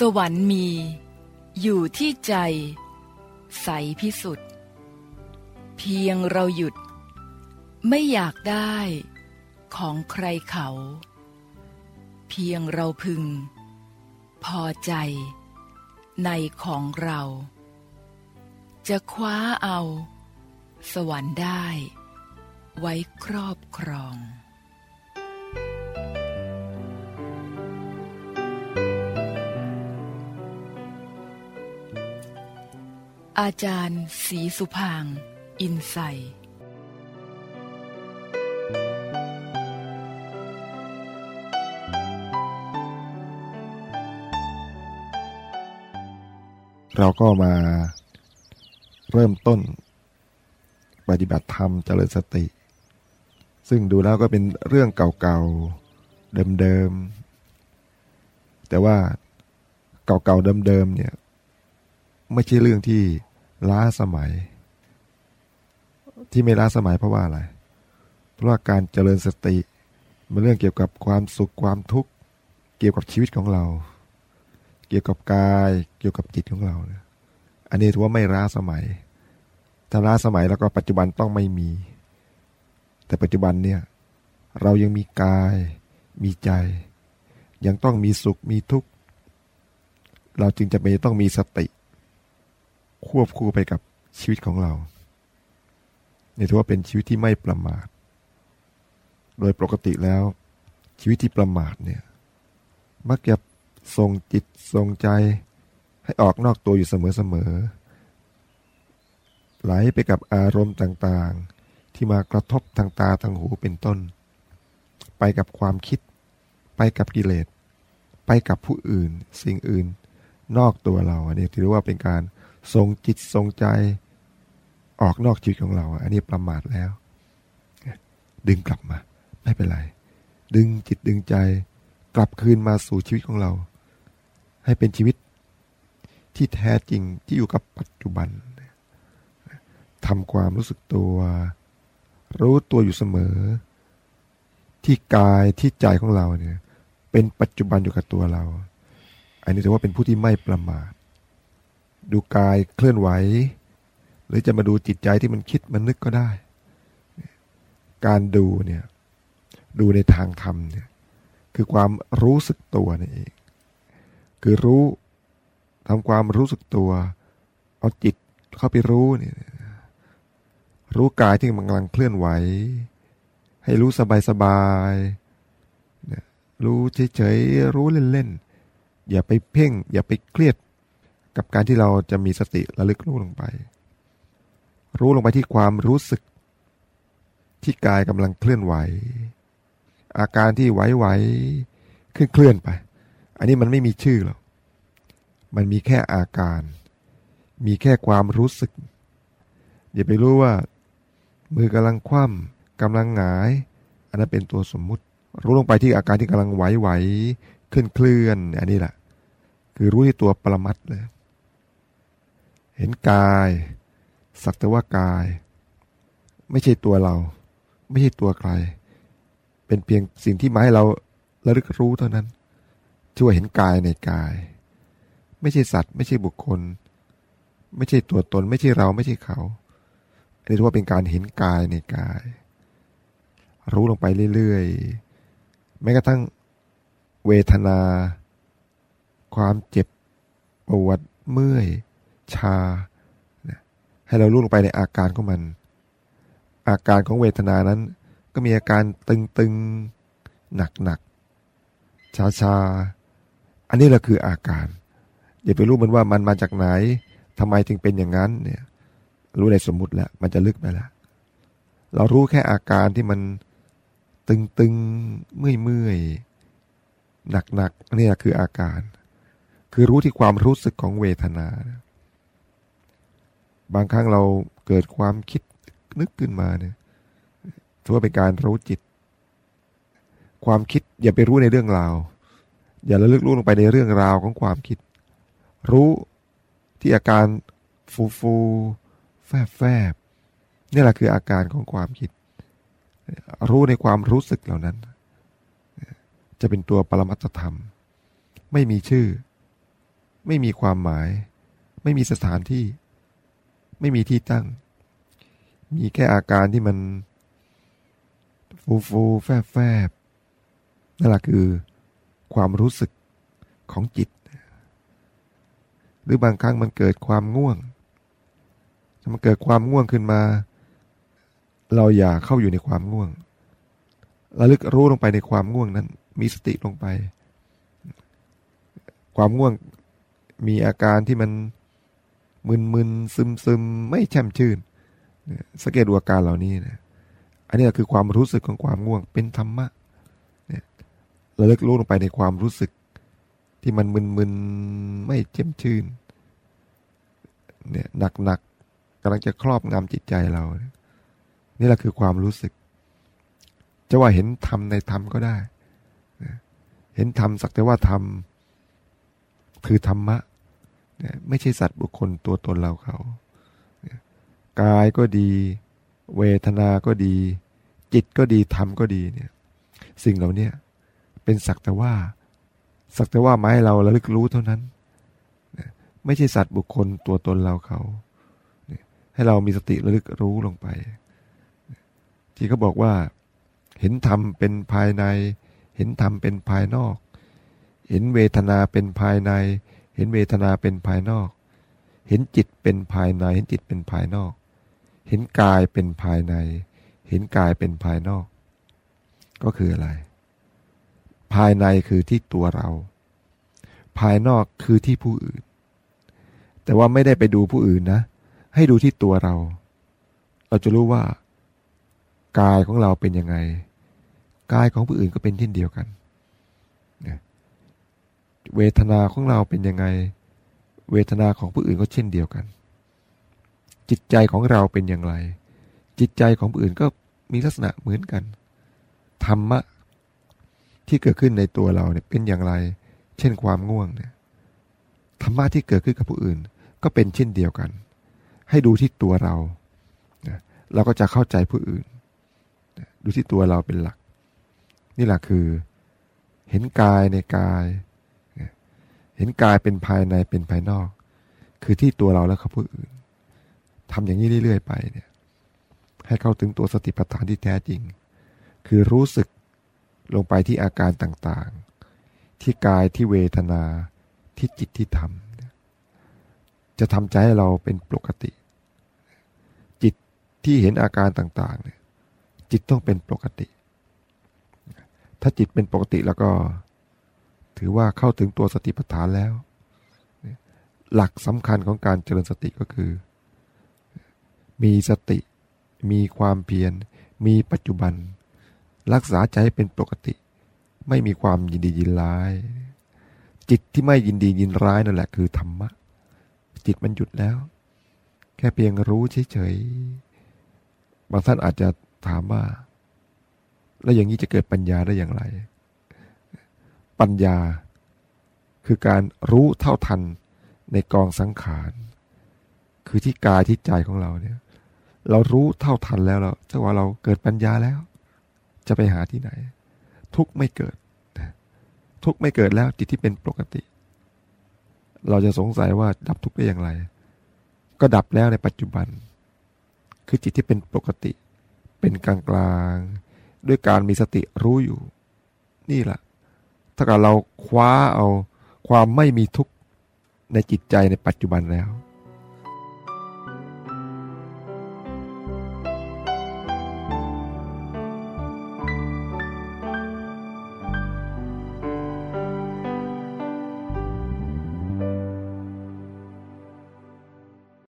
สวรรค์มี อยู่ที่ใจ ใสพิสุทธิ์เพียงเราหยุด ไม่อยากได้ของใครเขา เพียงเราพึง พอใจ ในของเรา จะคว้าเอา สวรรค์ได้ ไว้ครอบครอง อาจารย์ศรีสุพาง อินไซเราก็มาเริ่มต้น ปฏิบัติธรรมเจริญสติ ซึ่งดูแล้วก็เป็นเรื่องเก่าๆ เดิมๆ แต่ว่าเก่าๆ เดิมๆ เนี่ย ไม่ใช่เรื่องที่ ล้าสมัย ที่ไม่ล้าสมัยเพราะว่าอะไร เพราะว่าการเจริญสติมันเรื่องเกี่ยวกับความสุขความทุกข์เกี่ยวกับชีวิตของเรา เกี่ยวกับกายเกี่ยวกับจิตของเราเนี่ยอันนี้ถือว่าไม่ล้าสมัย ถ้าล้าสมัยแล้วก็ปัจจุบันต้องไม่มี แต่ปัจจุบันเนี่ยเรายังมีกาย มีใจ ยังต้องมีสุขมีทุกข์ เราจึงจะไม่ต้องมีสติ ควบคู่ไปกับชีวิตของเราเนี่ยถือว่าเป็นชีวิตที่ไม่ประมาท โดยปกติแล้ว ชีวิตที่ประมาทเนี่ย มักจะส่งจิตส่งใจให้ออกนอกตัวอยู่เสมอๆไหลไปกับอารมณ์ต่างๆ ที่มากระทบทางตาทางหูเป็นต้น ไปกับความคิด ไปกับกิเลส ไปกับผู้อื่น สิ่งอื่น นอกตัวเราอันนี้ถือว่าเป็นการ ทรงจิตทรงใจออกนอกชีวิตของเรา อันนี้ประมาทแล้ว ดึงกลับมา ไม่เป็นไร ดึงจิตดึงใจ กลับคืนมาสู่ชีวิตของเรา ให้เป็นชีวิตที่แท้จริงที่อยู่กับปัจจุบันทำความรู้สึกตัว รู้ตัวอยู่เสมอ ที่กายที่ใจของเราเนี่ย เป็นปัจจุบันอยู่กับตัวเรา อันนี้ถือว่าเป็นผู้ที่ไม่ประมาท ดูกายเคลื่อนไหว หรือจะมาดูจิตใจที่มันคิดมันนึกก็ได้ การดูเนี่ยดูในทางธรรมเนี่ยคือความรู้สึกตัวนี่เองคือรู้ทำความรู้สึกตัว เอาจิตเข้าไปรู้เนี่ยรู้กายที่มันกำลังเคลื่อนไหว ให้รู้สบายๆรู้เฉยๆรู้เล่นๆอย่าไปเพ่ง อย่าไปเครียด กับการที่เราจะมีสติระลึกรู้ลงไป รู้ลงไปที่ความรู้สึก ที่กายกำลังเคลื่อนไหว อาการที่ไหวๆขึ้นเคลื่อนไป อันนี้มันไม่มีชื่อหรอกมันมีแค่อาการ มีแค่ความรู้สึก อย่าไปรู้ว่า มือกำลังคว่ำกำลังหงาย อันนั้นเป็นตัวสมมุติ รู้ลงไปที่อาการที่กำลังไหวๆขึ้นเคลื่อนอันนี้แหละคือรู้ที่ตัวปรมัตเลย เห็นกาย สักแต่ว่ากาย ไม่ใช่ตัวเรา ไม่ใช่ตัวใคร เป็นเพียงสิ่งที่มาให้เราระลึกรู้เท่านั้นช่วยเห็นกายในกาย ไม่ใช่สัตว์ ไม่ใช่บุคคล ไม่ใช่ตัวตน ไม่ใช่เราไม่ใช่เขาอันนี้ถือว่าเป็นการเห็นกายในกาย รู้ลงไปเรื่อยๆแม้กระทั่งเวทนา ความเจ็บปวดเมื่อย ชา ให้เรารู้ลงไปในอาการของมัน อาการของเวทนานั้น ก็มีอาการตึงๆ หนักๆ ชาๆ อันนี้แหละคืออาการ อย่าไปรู้มันว่ามันมาจากไหนทำไมถึงเป็นอย่างนั้นเนี่ย รู้ในสมมุติแล้ว มันจะลึกไปแล้ว เรารู้แค่อาการที่มันตึงๆ เมื่อยๆ หนักๆนี่คืออาการ คือรู้ที่ความรู้สึกของเวทนา บางครั้งเราเกิดความคิดนึกขึ้นมาเนี่ยถือว่าเป็นการรู้จิต ความคิดอย่าไปรู้ในเรื่องราว อย่าระลึกรู้ลงไปในเรื่องราวของความคิด รู้ที่อาการฟูฟูแฟบแฟบนี่แหละคืออาการของความคิด รู้ในความรู้สึกเหล่านั้น จะเป็นตัวปรมัตธรรม ไม่มีชื่อ ไม่มีความหมาย ไม่มีสถานที่ ไม่มีที่ตั้ง มีแค่อาการที่มัน ฟูฟูแฟบแฟบนั่นแหละคือความรู้สึกของจิต หรือบางครั้งมันเกิดความง่วงมันเกิดความง่วงขึ้นมา เราอย่าเข้าอยู่ในความง่วงระลึกรู้ลงไปในความง่วงนั้น มีสติลงไป ความง่วงมีอาการที่มัน มึนมึนซึมซึมไม่แช่มชื่นสังเกตดูอาการเหล่านี้นะอันนี้คือความรู้สึกของความง่วงเป็นธรรมะเนี่ยระลึกรู้ลงไปในความรู้สึก ที่มันมึนมึนไม่แช่มชื่นเนี่ยหนักหนักกำลังจะครอบงำจิตใจเรา นี่แหละคือความรู้สึก จะว่าเห็นธรรมในธรรมก็ได้ เห็นธรรมสักแต่ว่าธรรมคือธรรมะ ไม่ใช่สัตว์บุคคลตัวตนเราเขา กายก็ดี เวทนาก็ดี จิตก็ดีธรรมก็ดีเนี่ยสิ่งเหล่านี้เป็นสักแต่ว่า สักแต่ว่าไม้เราระลึกรู้เท่านั้น ไม่ใช่สัตว์บุคคลตัวตนเราเขา ให้เรามีสติระลึกรู้ลงไป ที่เขาบอกว่า เห็นธรรมเป็นภายใน เห็นธรรมเป็นภายนอก เห็นเวทนาเป็นภายใน เห็นเวทนาเป็นภายนอก เห็นจิตเป็นภายใน เห็นจิตเป็นภายนอก เห็นกายเป็นภายใน เห็นกายเป็นภายนอก ก็คืออะไร ภายในคือที่ตัวเรา ภายนอกคือที่ผู้อื่น แต่ว่าไม่ได้ไปดูผู้อื่นนะ ให้ดูที่ตัวเรา เราจะรู้ว่ากายของเราเป็นยังไง กายของผู้อื่นก็เป็นเช่นเดียวกัน เวทนาของเราเป็นยังไง เวทนาของผู้อื่นก็เช่นเดียวกัน จิตใจของเราเป็นอย่างไร จิตใจของผู้อื่นก็มีลักษณะเหมือนกัน ธรรมะ ที่เกิดขึ้นในตัวเราเนี่ยเป็นอย่างไร เช่นความง่วงเนี่ยธรรมะที่เกิดขึ้นกับผู้อื่น ก็เป็นเช่นเดียวกัน ให้ดูที่ตัวเรา เราก็จะเข้าใจผู้อื่น ดูที่ตัวเราเป็นหลัก นี่แหละคือ เห็นกายในกาย เห็นกายเป็นภายในเป็นภายนอก คือที่ตัวเราและเขาผู้อื่นทำอย่างนี้เรื่อยๆไปเนี่ย ให้เข้าถึงตัวสติปัฏฐานที่แท้จริง คือรู้สึกลงไปที่อาการต่างๆ ที่กายที่เวทนาที่จิตที่ธรรมจะทำใจให้เราเป็นปกติ จิตที่เห็นอาการต่างๆเนี่ยจิตต้องเป็นปกติ ถ้าจิตเป็นปกติแล้วก็ ถือว่าเข้าถึงตัวสติปัฏฐานแล้ว หลักสำคัญของการเจริญสติก็คือ มีสติ มีความเพียร มีปัจจุบัน รักษาใจให้เป็นปกติ ไม่มีความยินดียินร้าย จิตที่ไม่ยินดียินร้ายนั่นแหละคือธรรมะ จิตมันหยุดแล้ว แค่เพียงรู้เฉยๆ บางท่านอาจจะถามว่า แล้วอย่างนี้จะเกิดปัญญาได้อย่างไร ปัญญา คือการรู้เท่าทันในกองสังขารคือที่กายที่ใจของเราเนี่ย เรารู้เท่าทันแล้วเราจะว่าเราเกิดปัญญาแล้ว จะไปหาที่ไหน ทุกไม่เกิด ทุกไม่เกิดแล้วจิตที่เป็นปกติ เราจะสงสัยว่าดับทุกได้อย่างไร ก็ดับแล้วในปัจจุบัน คือจิตที่เป็นปกติ เป็นกลางกลางด้วยการมีสติรู้อยู่ นี่แหละ ถ้าเกิดเราคว้าเอาความไม่มีทุกข์ในจิตใจในปัจจุบันแล้ว